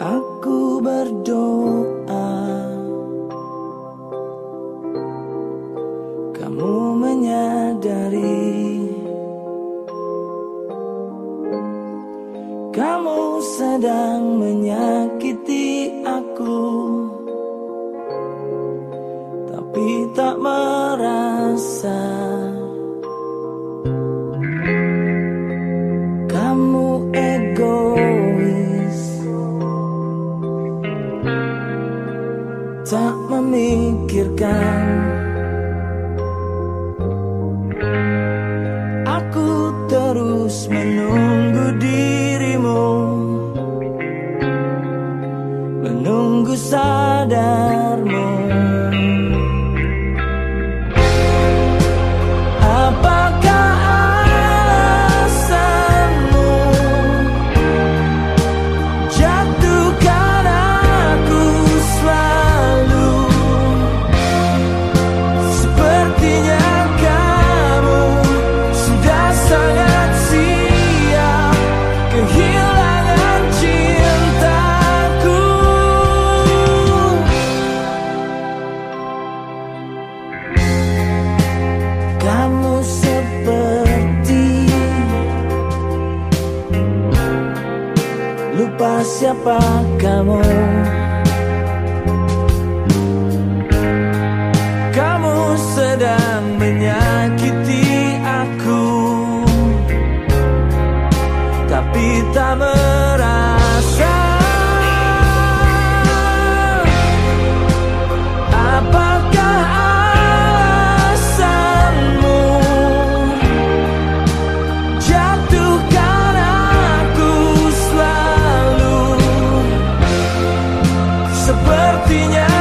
Aku berdoa Kamu menyadari Kamu sedang menyakiti aku Tapi tak merasa me loose. paz se apagó. tinha